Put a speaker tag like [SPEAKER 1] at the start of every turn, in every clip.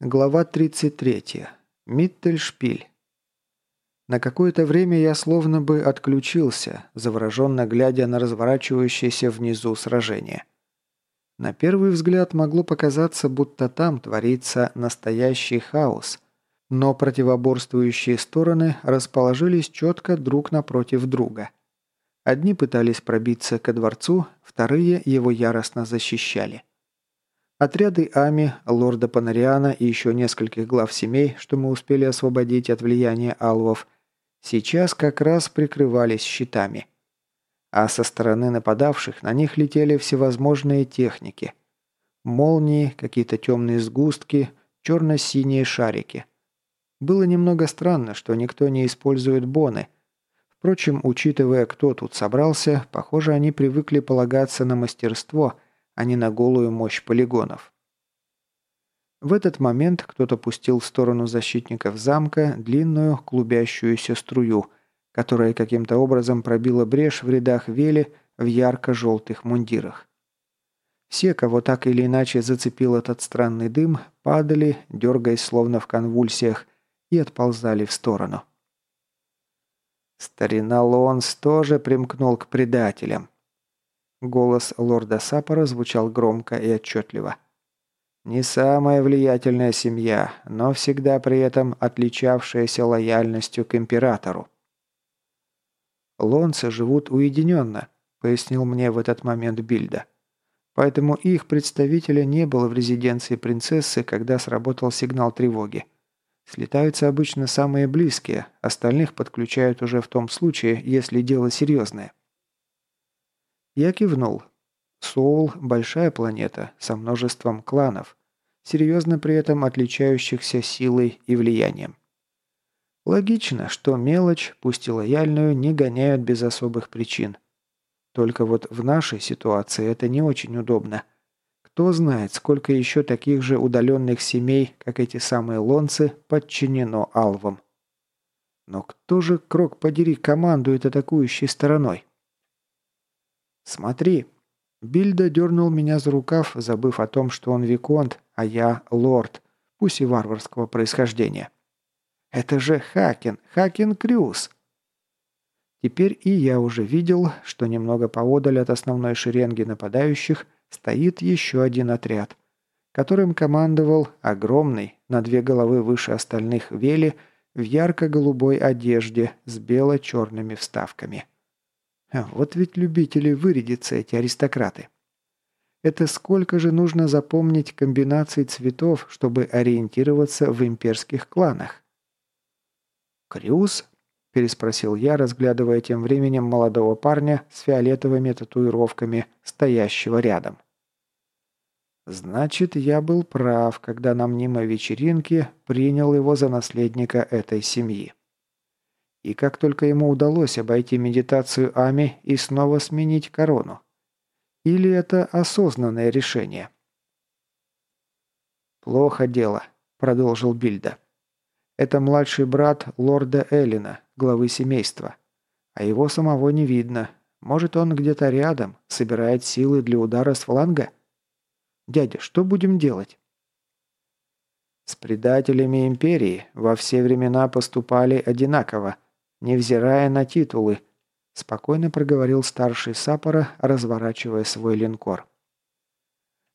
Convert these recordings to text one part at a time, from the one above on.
[SPEAKER 1] Глава 33. Миттельшпиль. На какое-то время я словно бы отключился, завороженно глядя на разворачивающееся внизу сражение. На первый взгляд могло показаться, будто там творится настоящий хаос, но противоборствующие стороны расположились четко друг напротив друга. Одни пытались пробиться ко дворцу, вторые его яростно защищали. Отряды Ами, лорда Панариана и еще нескольких глав семей, что мы успели освободить от влияния алвов, сейчас как раз прикрывались щитами. А со стороны нападавших на них летели всевозможные техники. Молнии, какие-то темные сгустки, черно-синие шарики. Было немного странно, что никто не использует боны. Впрочем, учитывая, кто тут собрался, похоже, они привыкли полагаться на мастерство – а не на голую мощь полигонов. В этот момент кто-то пустил в сторону защитников замка длинную клубящуюся струю, которая каким-то образом пробила брешь в рядах вели в ярко-желтых мундирах. Все, кого так или иначе зацепил этот странный дым, падали, дергаясь словно в конвульсиях, и отползали в сторону. Старина Лонс тоже примкнул к предателям. Голос лорда Сапора звучал громко и отчетливо. Не самая влиятельная семья, но всегда при этом отличавшаяся лояльностью к императору. «Лонцы живут уединенно», — пояснил мне в этот момент Бильда. «Поэтому их представителя не было в резиденции принцессы, когда сработал сигнал тревоги. Слетаются обычно самые близкие, остальных подключают уже в том случае, если дело серьезное». Я кивнул. Соул – большая планета со множеством кланов, серьезно при этом отличающихся силой и влиянием. Логично, что мелочь, пусть и лояльную, не гоняют без особых причин. Только вот в нашей ситуации это не очень удобно. Кто знает, сколько еще таких же удаленных семей, как эти самые лонцы, подчинено алвам. Но кто же, крок подери, командует атакующей стороной? «Смотри!» Бильда дернул меня за рукав, забыв о том, что он виконт, а я лорд, пусть и варварского происхождения. «Это же Хакен, Хакен Крюс!» Теперь и я уже видел, что немного поодаль от основной шеренги нападающих стоит еще один отряд, которым командовал огромный, на две головы выше остальных Вели, в ярко-голубой одежде с бело-черными вставками. Вот ведь любители вырядиться эти аристократы. Это сколько же нужно запомнить комбинаций цветов, чтобы ориентироваться в имперских кланах? «Крюс?» – переспросил я, разглядывая тем временем молодого парня с фиолетовыми татуировками, стоящего рядом. Значит, я был прав, когда на мнимой вечеринке принял его за наследника этой семьи. И как только ему удалось обойти медитацию Ами и снова сменить корону. Или это осознанное решение? «Плохо дело», — продолжил Бильда. «Это младший брат лорда Эллина, главы семейства. А его самого не видно. Может, он где-то рядом, собирает силы для удара с фланга? Дядя, что будем делать?» С предателями Империи во все времена поступали одинаково, невзирая на титулы», – спокойно проговорил старший Сапора, разворачивая свой линкор.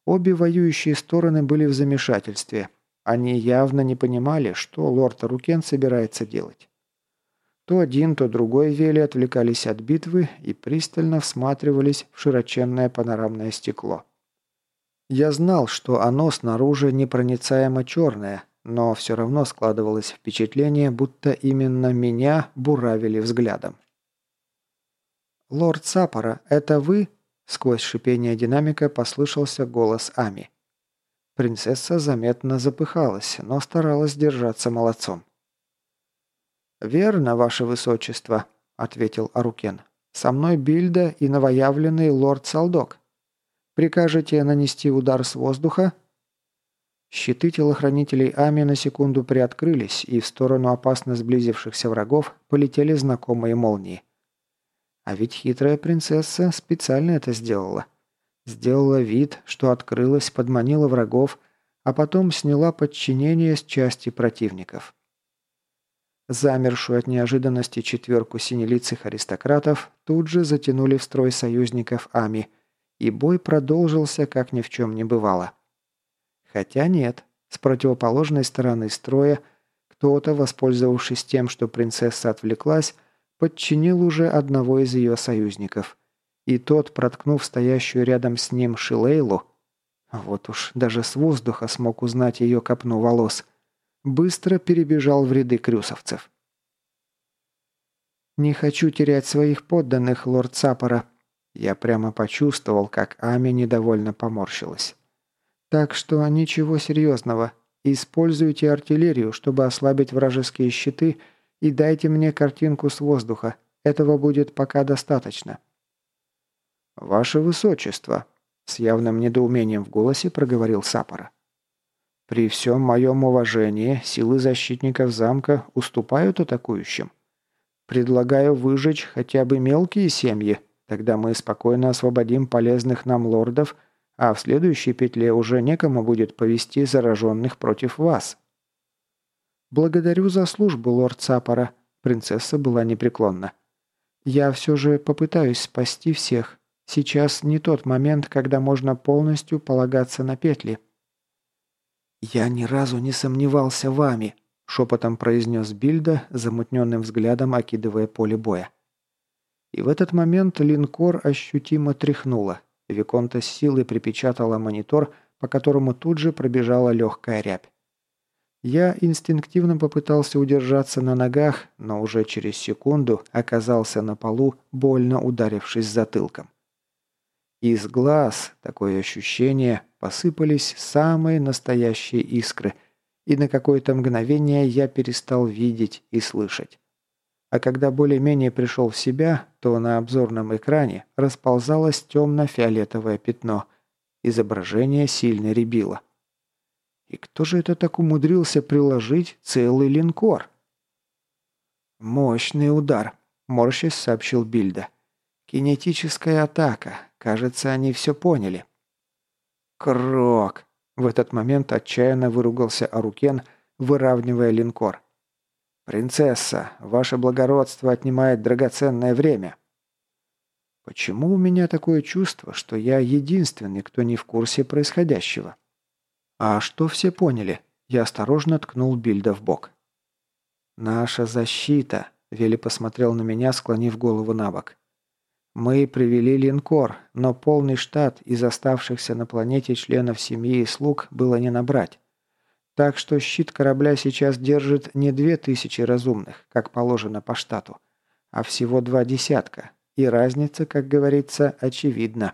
[SPEAKER 1] Обе воюющие стороны были в замешательстве. Они явно не понимали, что лорд Рукен собирается делать. То один, то другой Вели отвлекались от битвы и пристально всматривались в широченное панорамное стекло. Я знал, что оно снаружи непроницаемо черное, но все равно складывалось впечатление, будто именно меня буравили взглядом. «Лорд Сапора, это вы?» Сквозь шипение динамика послышался голос Ами. Принцесса заметно запыхалась, но старалась держаться молодцом. «Верно, ваше высочество», — ответил Арукен. «Со мной Бильда и новоявленный лорд Салдок. Прикажете нанести удар с воздуха?» Щиты телохранителей Ами на секунду приоткрылись, и в сторону опасно сблизившихся врагов полетели знакомые молнии. А ведь хитрая принцесса специально это сделала. Сделала вид, что открылась, подманила врагов, а потом сняла подчинение с части противников. Замершую от неожиданности четверку синелицых аристократов тут же затянули в строй союзников Ами, и бой продолжился, как ни в чем не бывало. Хотя нет, с противоположной стороны строя кто-то, воспользовавшись тем, что принцесса отвлеклась, подчинил уже одного из ее союзников. И тот, проткнув стоящую рядом с ним Шилейлу, вот уж даже с воздуха смог узнать ее копну волос, быстро перебежал в ряды крюсовцев. «Не хочу терять своих подданных, лорд Сапора». Я прямо почувствовал, как Ами недовольно поморщилась. «Так что ничего серьезного. Используйте артиллерию, чтобы ослабить вражеские щиты, и дайте мне картинку с воздуха. Этого будет пока достаточно». «Ваше Высочество», — с явным недоумением в голосе проговорил Сапора. При всем моем уважении силы защитников замка уступают атакующим. Предлагаю выжечь хотя бы мелкие семьи, тогда мы спокойно освободим полезных нам лордов, а в следующей петле уже некому будет повести зараженных против вас. Благодарю за службу, лорд Сапора. Принцесса была непреклонна. Я все же попытаюсь спасти всех. Сейчас не тот момент, когда можно полностью полагаться на петли. «Я ни разу не сомневался вами», – шепотом произнес Бильда, замутненным взглядом окидывая поле боя. И в этот момент линкор ощутимо тряхнуло. Виконта с силой припечатала монитор, по которому тут же пробежала легкая рябь. Я инстинктивно попытался удержаться на ногах, но уже через секунду оказался на полу, больно ударившись затылком. Из глаз, такое ощущение, посыпались самые настоящие искры, и на какое-то мгновение я перестал видеть и слышать. А когда более-менее пришел в себя, то на обзорном экране расползалось темно-фиолетовое пятно. Изображение сильно рябило. И кто же это так умудрился приложить целый линкор? «Мощный удар», – морщись сообщил Бильда. «Кинетическая атака. Кажется, они все поняли». «Крок!» В этот момент отчаянно выругался Арукен, выравнивая линкор. «Принцесса, ваше благородство отнимает драгоценное время». «Почему у меня такое чувство, что я единственный, кто не в курсе происходящего?» «А что все поняли?» Я осторожно ткнул Бильда в бок. «Наша защита», — Вели посмотрел на меня, склонив голову на бок. Мы привели линкор, но полный штат из оставшихся на планете членов семьи и слуг было не набрать. Так что щит корабля сейчас держит не две тысячи разумных, как положено по штату, а всего два десятка. И разница, как говорится, очевидна.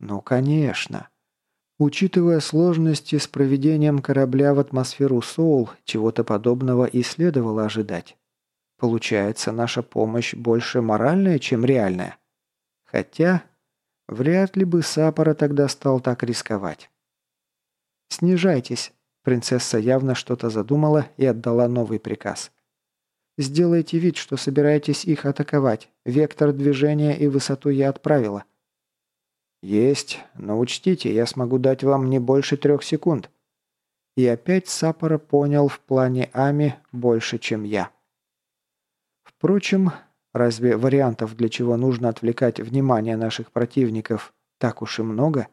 [SPEAKER 1] Ну, конечно. Учитывая сложности с проведением корабля в атмосферу Соул, чего-то подобного и следовало ожидать. Получается, наша помощь больше моральная, чем реальная. Хотя, вряд ли бы Сапора тогда стал так рисковать. «Снижайтесь», – принцесса явно что-то задумала и отдала новый приказ. «Сделайте вид, что собираетесь их атаковать. Вектор движения и высоту я отправила». «Есть, но учтите, я смогу дать вам не больше трех секунд». И опять Сапора понял в плане Ами больше, чем я. Впрочем, разве вариантов, для чего нужно отвлекать внимание наших противников, так уж и много?